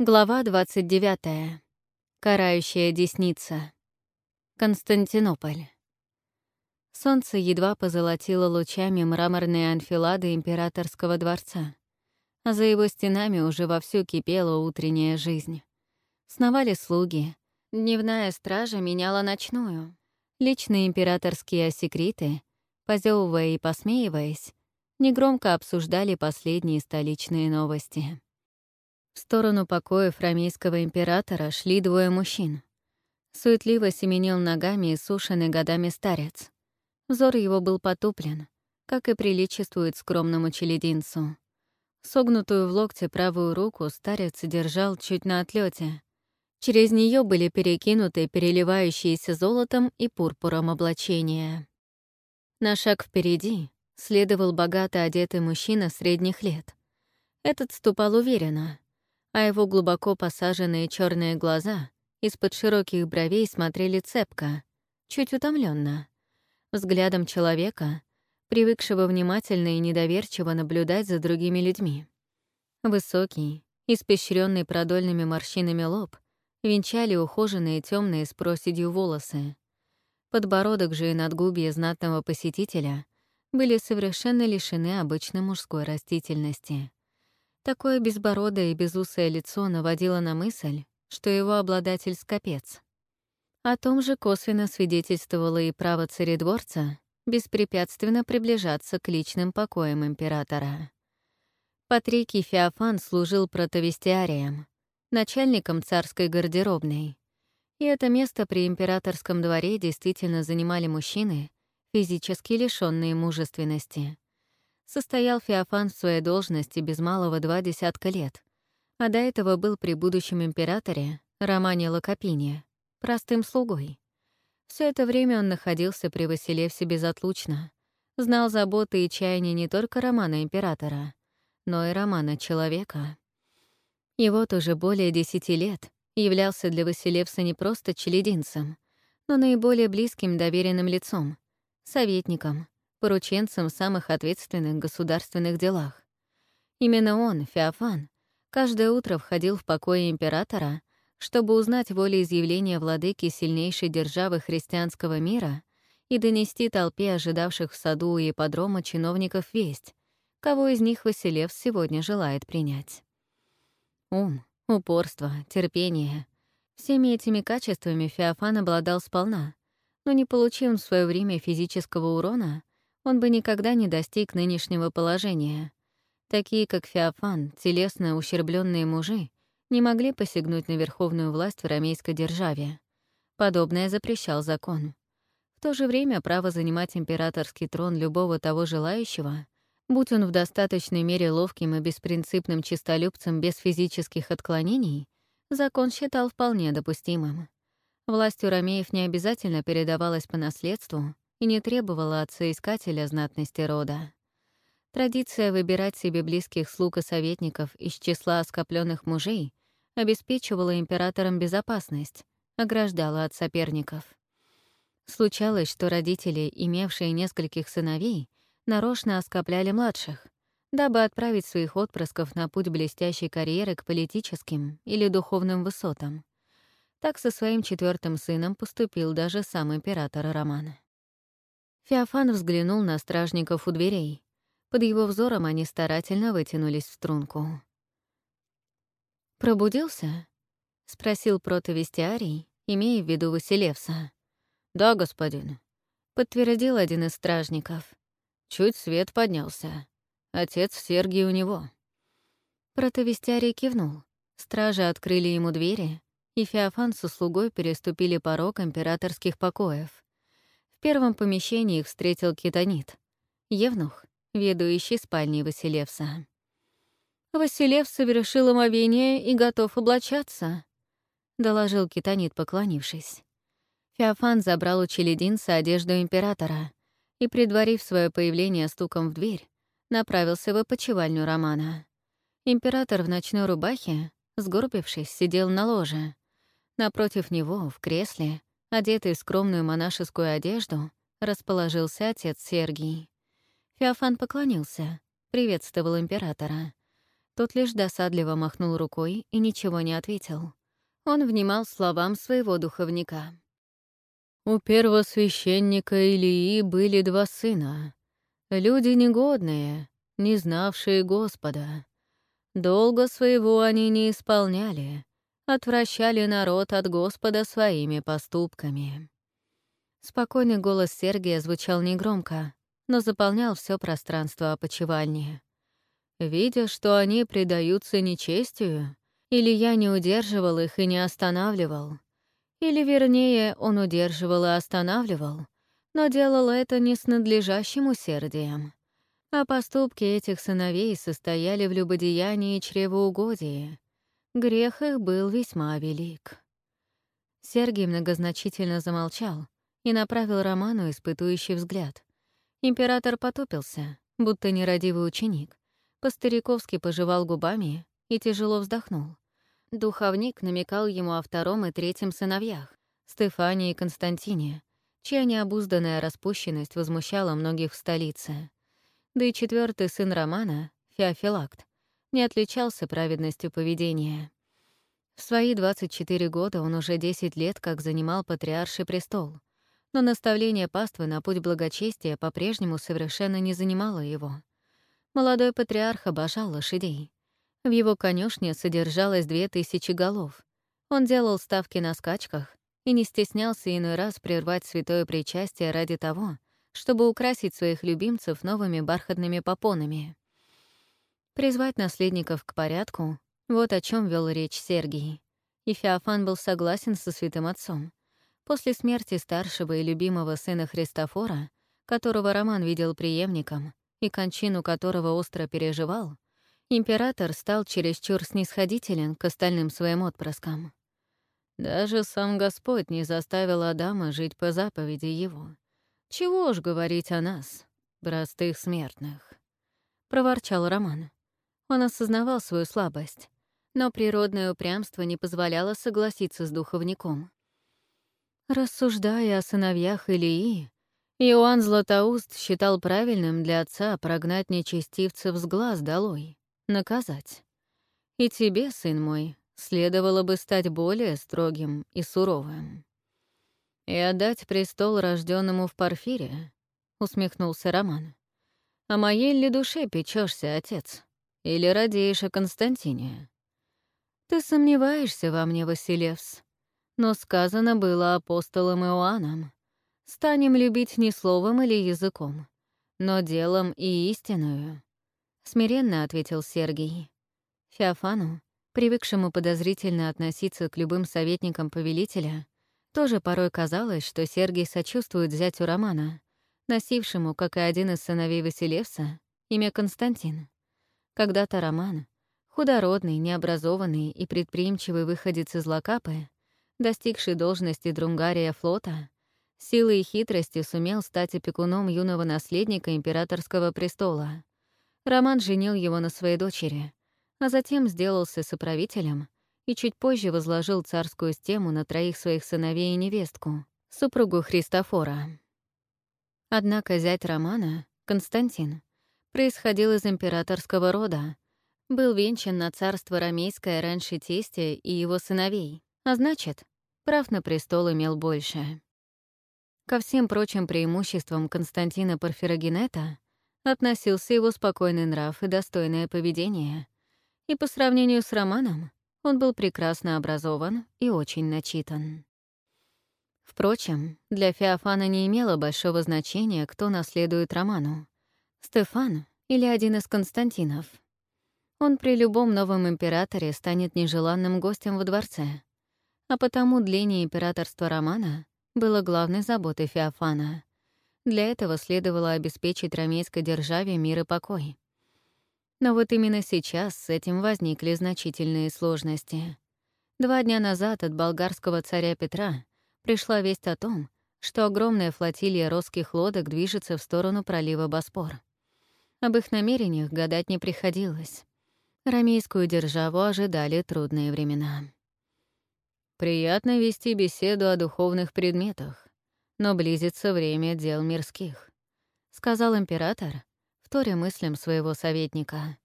Глава 29. Карающая десница. Константинополь. Солнце едва позолотило лучами мраморные анфилады императорского дворца, а за его стенами уже вовсю кипела утренняя жизнь. Сновали слуги, дневная стража меняла ночную. Личные императорские осекриты, позевывая и посмеиваясь, негромко обсуждали последние столичные новости. В сторону покоев ромейского императора шли двое мужчин. Суетливо семенил ногами и сушеный годами старец. Взор его был потуплен, как и приличествует скромному челединцу. Согнутую в локте правую руку старец держал чуть на отлете. Через нее были перекинуты переливающиеся золотом и пурпуром облачения. На шаг впереди следовал богато одетый мужчина средних лет. Этот ступал уверенно — а его глубоко посаженные черные глаза из-под широких бровей смотрели цепко, чуть утомленно, взглядом человека, привыкшего внимательно и недоверчиво наблюдать за другими людьми. Высокий, испещренный продольными морщинами лоб, венчали ухоженные темные с проседью волосы. Подбородок же и надгубье знатного посетителя были совершенно лишены обычной мужской растительности. Такое безбородое и безусое лицо наводило на мысль, что его обладатель — скопец. О том же косвенно свидетельствовало и право царедворца беспрепятственно приближаться к личным покоям императора. Патрикий Феофан служил протовестиарием, начальником царской гардеробной. И это место при императорском дворе действительно занимали мужчины, физически лишённые мужественности. Состоял Феофан в своей должности без малого два десятка лет, а до этого был при будущем императоре, Романе Локопине, простым слугой. Все это время он находился при Василевсе безотлучно, знал заботы и чаяния не только Романа Императора, но и Романа Человека. И вот уже более десяти лет являлся для Василевса не просто челединцем, но наиболее близким доверенным лицом, советником, порученцем в самых ответственных государственных делах. Именно он, Феофан, каждое утро входил в покои императора, чтобы узнать волеизъявления владыки сильнейшей державы христианского мира и донести толпе ожидавших в саду и ипподрома чиновников весть, кого из них Василев сегодня желает принять. Ум, упорство, терпение — всеми этими качествами Феофан обладал сполна, но не получив в свое время физического урона — он бы никогда не достиг нынешнего положения. Такие, как Феофан, телесно ущербленные мужи, не могли посягнуть на верховную власть в рамейской державе. Подобное запрещал закон. В то же время право занимать императорский трон любого того желающего, будь он в достаточной мере ловким и беспринципным честолюбцем без физических отклонений, закон считал вполне допустимым. Власть у ромеев не обязательно передавалась по наследству, и не требовала от соискателя знатности рода. Традиция выбирать себе близких слуг и советников из числа оскопленных мужей обеспечивала императорам безопасность, ограждала от соперников. Случалось, что родители, имевшие нескольких сыновей, нарочно оскопляли младших, дабы отправить своих отпрысков на путь блестящей карьеры к политическим или духовным высотам. Так со своим четвертым сыном поступил даже сам император Роман. Феофан взглянул на стражников у дверей. Под его взором они старательно вытянулись в струнку. «Пробудился?» — спросил протовестиарий, имея в виду Василевса. «Да, господин», — подтвердил один из стражников. Чуть свет поднялся. Отец Сергий у него. Протовестиарий кивнул. Стражи открыли ему двери, и Феофан с услугой переступили порог императорских покоев первом помещении их встретил кетонит. Евнух, ведущий спальней Василевса. «Василев совершил омовение и готов облачаться», — доложил кетонит, поклонившись. Феофан забрал у челединца одежду императора и, предварив свое появление стуком в дверь, направился в опочивальню Романа. Император в ночной рубахе, сгорбившись, сидел на ложе. Напротив него, в кресле, Одетый в скромную монашескую одежду, расположился отец Сергий. Феофан поклонился, приветствовал императора. Тот лишь досадливо махнул рукой и ничего не ответил. Он внимал словам своего духовника. У первосвященника Илии были два сына. Люди негодные, не знавшие Господа. Долго своего они не исполняли, отвращали народ от Господа своими поступками. Спокойный голос Сергия звучал негромко, но заполнял все пространство опочивальни. Видя, что они предаются нечестию, или я не удерживал их и не останавливал, или, вернее, он удерживал и останавливал, но делал это не с надлежащим усердием, а поступки этих сыновей состояли в любодеянии и чревоугодии. Грех их был весьма велик. Сергий многозначительно замолчал и направил Роману испытующий взгляд. Император потупился, будто нерадивый ученик, по-стариковски пожевал губами и тяжело вздохнул. Духовник намекал ему о втором и третьем сыновьях, Стефании и Константине, чья необузданная распущенность возмущала многих в столице. Да и четвертый сын Романа, Феофилакт, не отличался праведностью поведения. В свои 24 года он уже 10 лет как занимал патриарший престол, но наставление паствы на путь благочестия по-прежнему совершенно не занимало его. Молодой патриарх обожал лошадей. В его конюшне содержалось две тысячи голов. Он делал ставки на скачках и не стеснялся иной раз прервать святое причастие ради того, чтобы украсить своих любимцев новыми бархатными попонами. Призвать наследников к порядку — вот о чем вел речь Сергий. И Феофан был согласен со святым отцом. После смерти старшего и любимого сына Христофора, которого Роман видел преемником и кончину которого остро переживал, император стал чересчур снисходителен к остальным своим отпрыскам. Даже сам Господь не заставил Адама жить по заповеди его. Чего ж говорить о нас, простых смертных? Проворчал Роман. Он осознавал свою слабость, но природное упрямство не позволяло согласиться с духовником. Рассуждая о сыновьях Илии, Иоанн Златоуст считал правильным для отца прогнать нечестивцев с глаз долой, наказать. И тебе, сын мой, следовало бы стать более строгим и суровым. «И отдать престол рожденному в Парфире?» — усмехнулся Роман. «О моей ли душе печешься, отец? Или радеешь о Константине?» «Ты сомневаешься во мне, Василевс, но сказано было апостолом Иоанном. Станем любить не словом или языком, но делом и истинную», — смиренно ответил Сергий. Феофану, привыкшему подозрительно относиться к любым советникам повелителя, тоже порой казалось, что Сергий сочувствует зятю Романа, носившему, как и один из сыновей Василевса, имя Константин. Когда-то Роман, худородный, необразованный и предприимчивый выходец из Лакапы, достигший должности друнгария флота, силой и хитростью сумел стать опекуном юного наследника императорского престола. Роман женил его на своей дочери, а затем сделался соправителем и чуть позже возложил царскую стему на троих своих сыновей и невестку, супругу Христофора. Однако зять Романа, Константин, происходил из императорского рода, был венчан на царство ромейское раньше тестя и его сыновей, а значит, прав на престол имел больше. Ко всем прочим преимуществам Константина Порфирогенета относился его спокойный нрав и достойное поведение, и по сравнению с Романом он был прекрасно образован и очень начитан. Впрочем, для Феофана не имело большого значения, кто наследует Роману — Стефан или один из Константинов. Он при любом новом императоре станет нежеланным гостем во дворце, а потому дление императорства Романа было главной заботой Феофана. Для этого следовало обеспечить ромейской державе мир и покой. Но вот именно сейчас с этим возникли значительные сложности. Два дня назад от болгарского царя Петра пришла весть о том, что огромная флотилия русских лодок движется в сторону пролива Боспор. Об их намерениях гадать не приходилось. Ромейскую державу ожидали трудные времена. «Приятно вести беседу о духовных предметах, но близится время дел мирских», — сказал император, вторя мыслям своего советника.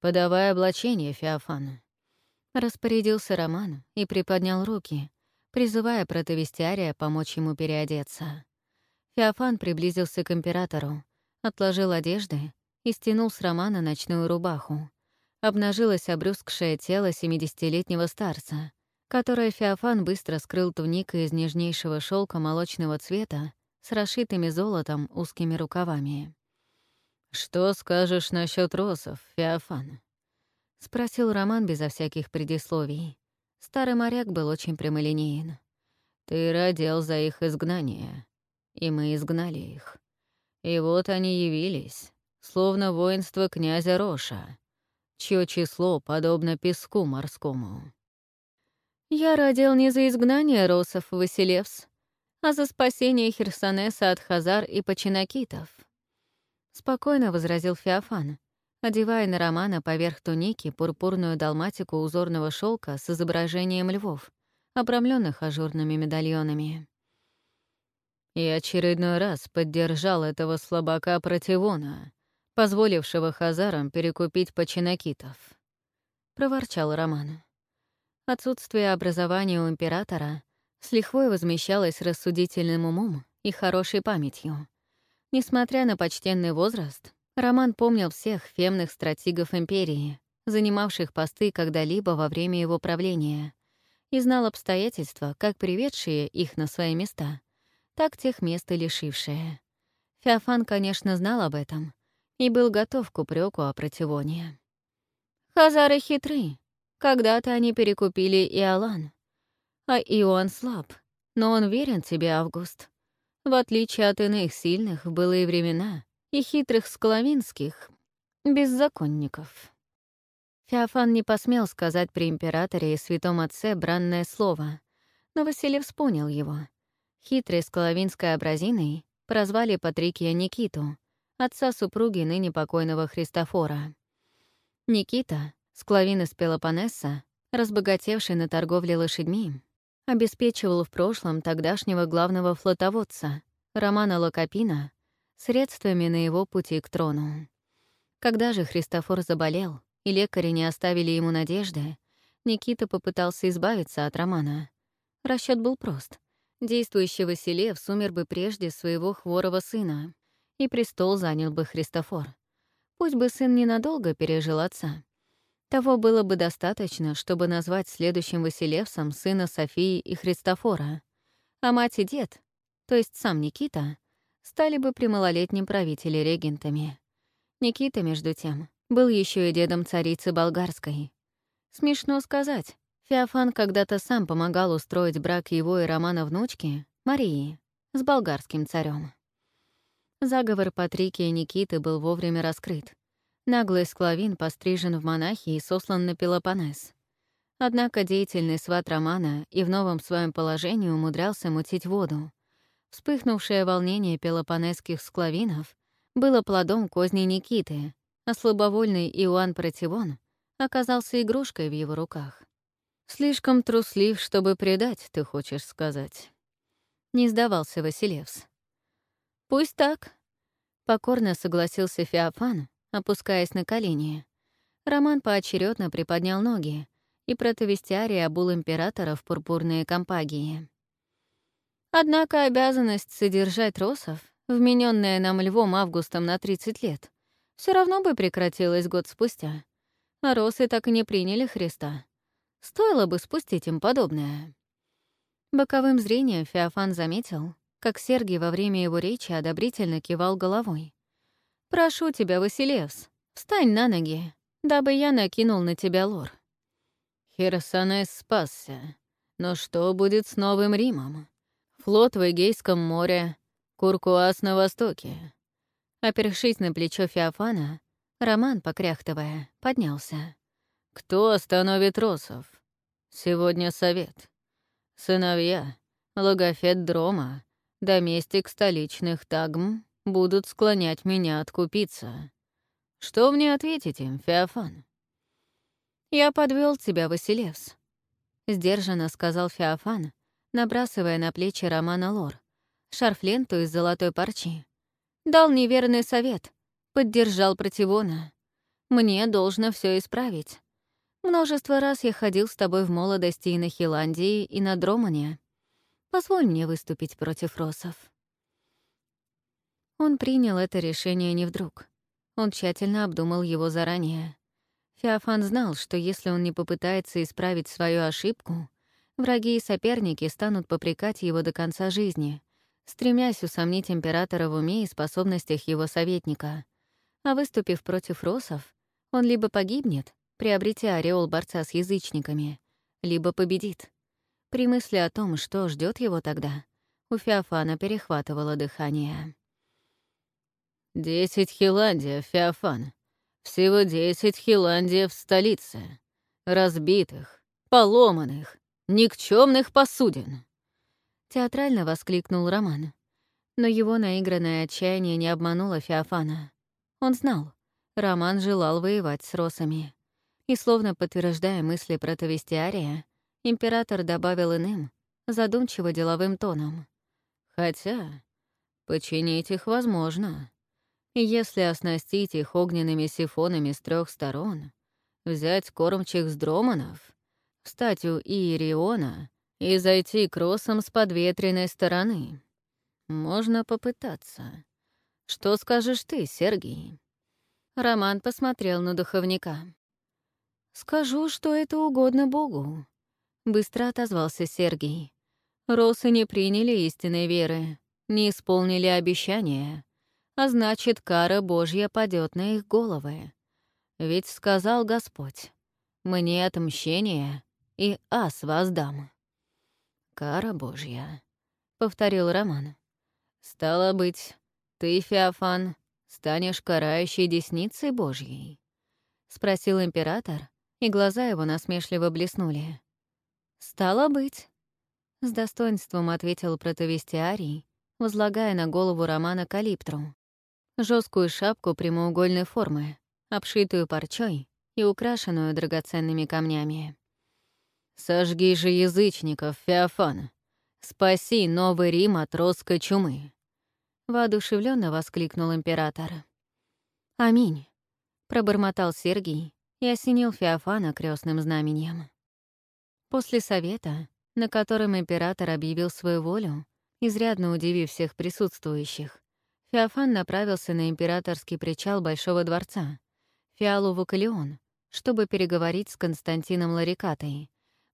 подавай облачение, Феофан». Распорядился Роман и приподнял руки, призывая протовестиария помочь ему переодеться. Феофан приблизился к императору, отложил одежды и стянул с Романа ночную рубаху. Обнажилось обрюзгшее тело семидесятилетнего старца, которое Феофан быстро скрыл туникой из нежнейшего шелка молочного цвета с расшитыми золотом узкими рукавами. «Что скажешь насчет росов, Феофан?» — спросил Роман безо всяких предисловий. Старый моряк был очень прямолинеен. «Ты родил за их изгнание, и мы изгнали их. И вот они явились, словно воинство князя Роша, чье число подобно песку морскому». «Я родил не за изгнание росов, Василевс, а за спасение Херсонеса от хазар и починакитов», — спокойно возразил Феофан, одевая на Романа поверх туники пурпурную далматику узорного шелка с изображением львов, обрамленных ажурными медальонами. И очередной раз поддержал этого слабака Противона, позволившего хазарам перекупить починакитов. Проворчал Роман. Отсутствие образования у императора с лихвой возмещалось рассудительным умом и хорошей памятью. Несмотря на почтенный возраст, Роман помнил всех фемных стратегов империи, занимавших посты когда-либо во время его правления, и знал обстоятельства, как приведшие их на свои места, так тех мест и лишившие. Феофан, конечно, знал об этом и был готов к упреку о противоне. «Хазары хитры. Когда-то они перекупили Иолан. А Иоанн слаб, но он верен тебе, Август. В отличие от иных сильных в былые времена, и хитрых склавинских беззаконников. Феофан не посмел сказать при императоре и святом отце бранное слово, но Василий вспомнил его. Хитрой склавинской образиной прозвали Патрикия Никиту, отца супруги ныне покойного Христофора. Никита, склавин из Пелопоннеса, разбогатевший на торговле лошадьми, обеспечивал в прошлом тогдашнего главного флотоводца, Романа Локопина, средствами на его пути к трону. Когда же Христофор заболел, и лекари не оставили ему надежды, Никита попытался избавиться от Романа. Расчет был прост. Действующий Василев умер бы прежде своего хворого сына, и престол занял бы Христофор. Пусть бы сын ненадолго пережил отца. Того было бы достаточно, чтобы назвать следующим Василевсом сына Софии и Христофора, а мать и дед, то есть сам Никита, стали бы при малолетнем правителе регентами. Никита, между тем, был еще и дедом царицы болгарской. Смешно сказать, Феофан когда-то сам помогал устроить брак его и Романа внучки, Марии, с болгарским царем. Заговор Патрикия Никиты был вовремя раскрыт. Наглый склавин пострижен в монахи и сослан на Пелопонес. Однако деятельный сват Романа и в новом своем положении умудрялся мутить воду, Вспыхнувшее волнение пелопонесских склавинов было плодом козней Никиты, а слабовольный Иоанн Противон оказался игрушкой в его руках. «Слишком труслив, чтобы предать, ты хочешь сказать?» Не сдавался Василевс. «Пусть так», — покорно согласился Феофан, опускаясь на колени. Роман поочередно приподнял ноги, и протовестиарий обул императора в пурпурные компагии. Однако обязанность содержать росов, вмененная нам львом Августом на 30 лет, все равно бы прекратилась год спустя. А росы так и не приняли Христа. Стоило бы спустить им подобное. Боковым зрением Феофан заметил, как Сергий во время его речи одобрительно кивал головой. «Прошу тебя, Василевс, встань на ноги, дабы я накинул на тебя лор». Херсонес спасся. Но что будет с Новым Римом? Флот в Эгейском море, Куркуас на востоке. Опершись на плечо Феофана, Роман, покряхтывая, поднялся. «Кто остановит росов? Сегодня совет. Сыновья, логофет Дрома, доместик столичных тагм будут склонять меня откупиться. Что мне ответить им, Феофан?» «Я подвел тебя, Василевс», — сдержанно сказал Феофан, набрасывая на плечи Романа лор, шарф-ленту из золотой парчи. Дал неверный совет, поддержал противона. Мне должно все исправить. Множество раз я ходил с тобой в молодости и на Хиландии, и на Дромане. Позволь мне выступить против росов». Он принял это решение не вдруг. Он тщательно обдумал его заранее. Феофан знал, что если он не попытается исправить свою ошибку, враги и соперники станут попрекать его до конца жизни, стремясь усомнить императора в уме и способностях его советника. А выступив против росов, он либо погибнет, приобретя ореол борца с язычниками, либо победит. При мысли о том, что ждет его тогда, у Феофана перехватывало дыхание. «Десять Хиландия, Феофан. Всего десять Хиландия в столице. Разбитых, поломанных, никчемных посудин!» Театрально воскликнул Роман. Но его наигранное отчаяние не обмануло Феофана. Он знал, Роман желал воевать с росами. И словно подтверждая мысли протовестиария, император добавил иным, задумчиво деловым тоном. «Хотя, починить их возможно. Если оснастить их огненными сифонами с трех сторон, взять кормчих с дроманов, встать у Иериона и зайти кроссом с подветренной стороны. Можно попытаться. Что скажешь ты, Сергей?» Роман посмотрел на духовника. «Скажу, что это угодно Богу», — быстро отозвался Сергий. «Росы не приняли истинной веры, не исполнили обещания, а значит, кара Божья падет на их головы. Ведь сказал Господь, «Мне отмщение, и ас воздам». «Кара Божья», — повторил Роман. «Стало быть, ты, Феофан, станешь карающей десницей Божьей?» — спросил император, и глаза его насмешливо блеснули. «Стало быть», — с достоинством ответил протовестиарий, возлагая на голову Романа калиптру, жесткую шапку прямоугольной формы, обшитую парчой и украшенную драгоценными камнями. «Сожги же язычников, Феофан! Спаси Новый Рим от русской чумы!» — воодушевленно воскликнул император. «Аминь», — пробормотал Сергий и осенил Феофана крестным знаменем. После совета, на котором император объявил свою волю, изрядно удивив всех присутствующих, Феофан направился на императорский причал Большого дворца, Фиалу Вукалион, чтобы переговорить с Константином Ларикатой,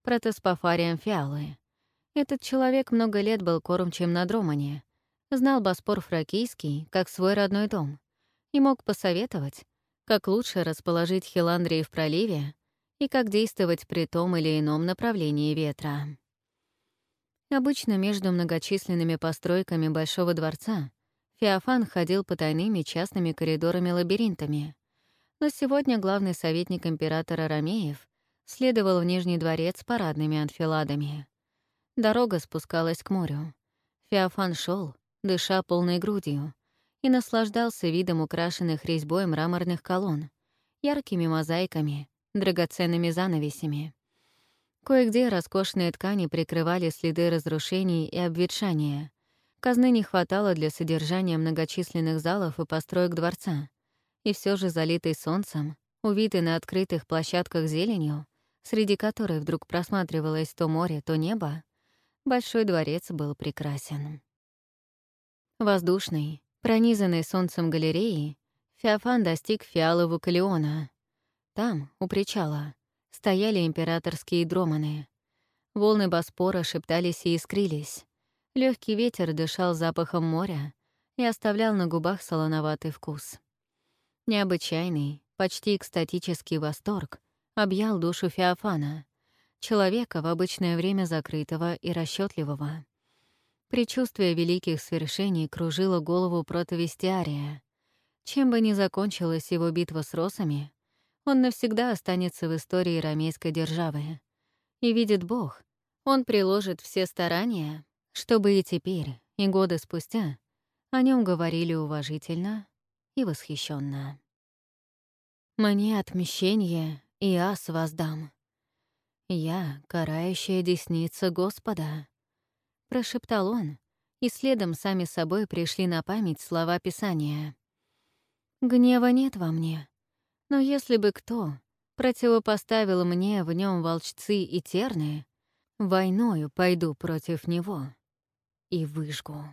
протоспофарием Фиалы. Этот человек много лет был кормчим на Дромане, знал Боспор Фракийский как свой родной дом и мог посоветовать, как лучше расположить Хиландрии в проливе и как действовать при том или ином направлении ветра. Обычно между многочисленными постройками Большого дворца Феофан ходил по тайными частными коридорами-лабиринтами, но сегодня главный советник императора Ромеев следовал в Нижний дворец парадными анфиладами. Дорога спускалась к морю. Феофан шел, дыша полной грудью, и наслаждался видом украшенных резьбой мраморных колонн, яркими мозаиками, драгоценными занавесями. Кое-где роскошные ткани прикрывали следы разрушений и обветшания. Казны не хватало для содержания многочисленных залов и построек дворца. И все же залитый солнцем, увитый на открытых площадках зеленью, среди которой вдруг просматривалось то море, то небо, Большой дворец был прекрасен. Воздушный, пронизанный солнцем галереи, Феофан достиг фиалову Калеона. Там, у причала, стояли императорские дроманы. Волны Боспора шептались и искрились. Легкий ветер дышал запахом моря и оставлял на губах солоноватый вкус. Необычайный, почти экстатический восторг объял душу Феофана, человека в обычное время закрытого и расчетливого. Предчувствие великих свершений кружило голову протовестиария. Чем бы ни закончилась его битва с росами, он навсегда останется в истории ромейской державы. И видит Бог, он приложит все старания, чтобы и теперь, и годы спустя, о нем говорили уважительно и восхищенно. «Мне отмещение и ас воздам. Я — карающая десница Господа», прошептал он, и следом сами собой пришли на память слова Писания. «Гнева нет во мне, Но если бы кто противопоставил мне в нем волчцы и терны, войною пойду против него и выжгу.